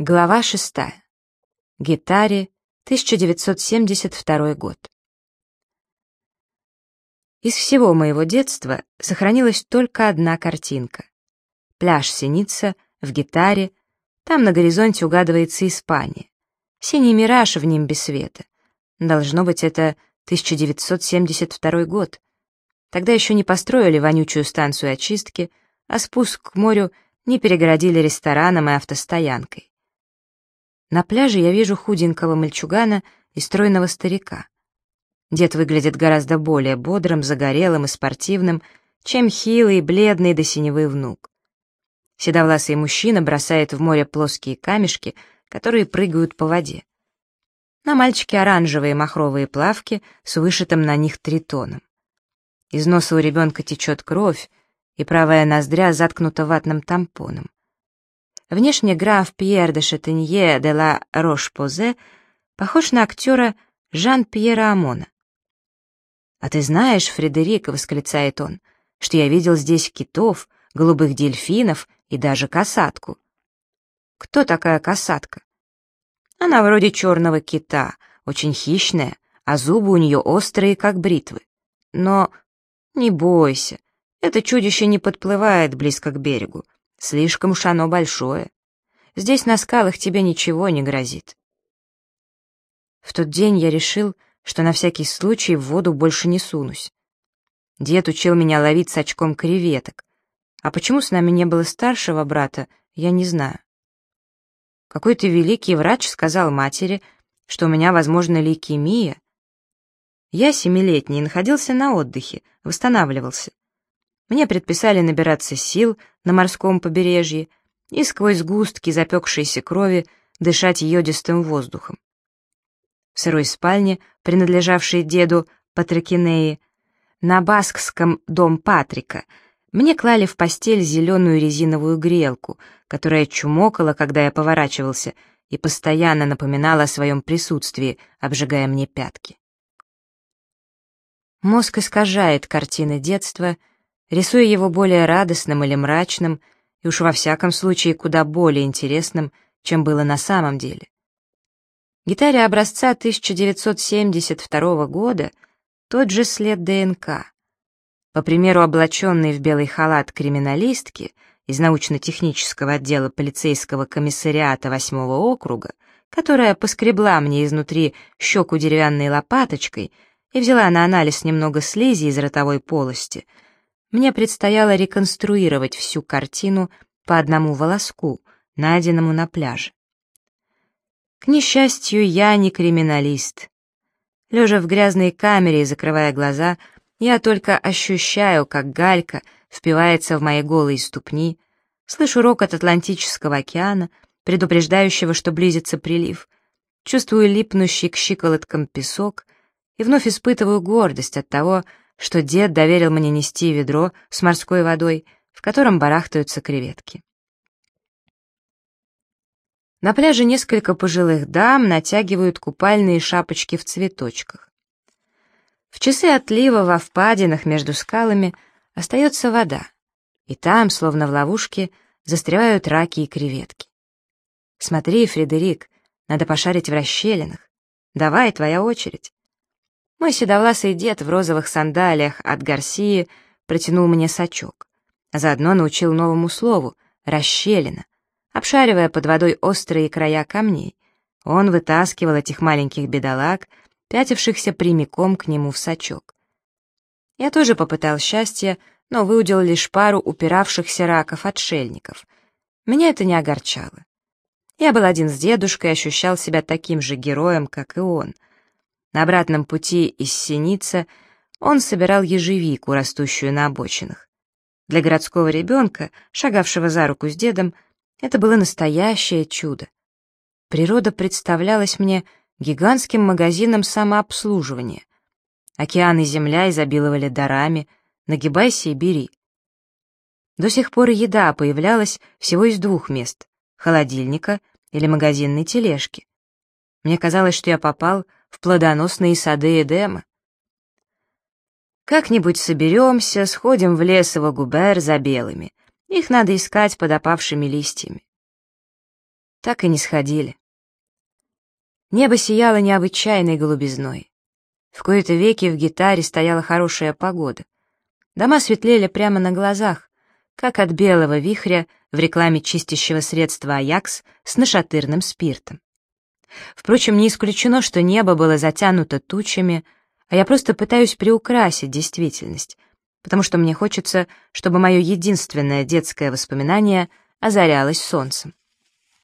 Глава шестая. Гитаре, 1972 год. Из всего моего детства сохранилась только одна картинка. Пляж Синица в гитаре, там на горизонте угадывается Испания. Синий мираж в нимбе света. Должно быть, это 1972 год. Тогда еще не построили вонючую станцию очистки, а спуск к морю не перегородили рестораном и автостоянкой. На пляже я вижу худенького мальчугана и стройного старика. Дед выглядит гораздо более бодрым, загорелым и спортивным, чем хилый, бледный до синевы внук. Седовласый мужчина бросает в море плоские камешки, которые прыгают по воде. На мальчике оранжевые махровые плавки с вышитым на них тритоном. Из носа у ребенка течет кровь, и правая ноздря заткнута ватным тампоном. Внешне граф Пьер де Шатенье де ла Рош-Позе похож на актера Жан-Пьера Амона. «А ты знаешь, Фредерик», — восклицает он, — «что я видел здесь китов, голубых дельфинов и даже касатку». «Кто такая касатка?» «Она вроде черного кита, очень хищная, а зубы у нее острые, как бритвы. Но не бойся, это чудище не подплывает близко к берегу. Слишком уж оно большое. Здесь на скалах тебе ничего не грозит. В тот день я решил, что на всякий случай в воду больше не сунусь. Дед учил меня ловить с очком креветок. А почему с нами не было старшего брата, я не знаю. Какой-то великий врач сказал матери, что у меня, возможно, лейкемия. Я, семилетний, находился на отдыхе, восстанавливался. Мне предписали набираться сил на морском побережье и сквозь густки запекшейся крови дышать йодистым воздухом. В сырой спальне, принадлежавшей деду Патрикинеи, на баскском дом Патрика, мне клали в постель зеленую резиновую грелку, которая чумокала, когда я поворачивался, и постоянно напоминала о своем присутствии, обжигая мне пятки. Мозг искажает картины детства — рисуя его более радостным или мрачным, и уж во всяком случае куда более интересным, чем было на самом деле. Гитаре образца 1972 года тот же след ДНК. По примеру облаченной в белый халат криминалистки из научно-технического отдела полицейского комиссариата 8 округа, которая поскребла мне изнутри щеку деревянной лопаточкой и взяла на анализ немного слизи из ротовой полости — мне предстояло реконструировать всю картину по одному волоску, найденному на пляже. К несчастью, я не криминалист. Лежа в грязной камере и закрывая глаза, я только ощущаю, как галька впивается в мои голые ступни, слышу рокот Атлантического океана, предупреждающего, что близится прилив, чувствую липнущий к щиколоткам песок и вновь испытываю гордость от того, что дед доверил мне нести ведро с морской водой, в котором барахтаются креветки. На пляже несколько пожилых дам натягивают купальные шапочки в цветочках. В часы отлива во впадинах между скалами остается вода, и там, словно в ловушке, застревают раки и креветки. Смотри, Фредерик, надо пошарить в расщелинах. Давай, твоя очередь. Мой седовласый дед в розовых сандалиях от Гарсии протянул мне сачок, а заодно научил новому слову — расщелина. Обшаривая под водой острые края камней, он вытаскивал этих маленьких бедолаг, пятившихся прямиком к нему в сачок. Я тоже попытал счастье, но выудил лишь пару упиравшихся раков-отшельников. Меня это не огорчало. Я был один с дедушкой и ощущал себя таким же героем, как и он — на обратном пути из Синица он собирал ежевику, растущую на обочинах. Для городского ребенка, шагавшего за руку с дедом, это было настоящее чудо. Природа представлялась мне гигантским магазином самообслуживания. Океан и земля изобиловали дарами, нагибайся и бери. До сих пор еда появлялась всего из двух мест — холодильника или магазинной тележки. Мне казалось, что я попал в плодоносные сады Эдема. Как-нибудь соберемся, сходим в лесово губер за белыми. Их надо искать под опавшими листьями. так и не сходили. Небо сияло необычайной голубизной. В кои-то веки в гитаре стояла хорошая погода. Дома светлели прямо на глазах, как от белого вихря в рекламе чистящего средства «Аякс» с нашатырным спиртом. Впрочем, не исключено, что небо было затянуто тучами, а я просто пытаюсь приукрасить действительность, потому что мне хочется, чтобы мое единственное детское воспоминание озарялось солнцем.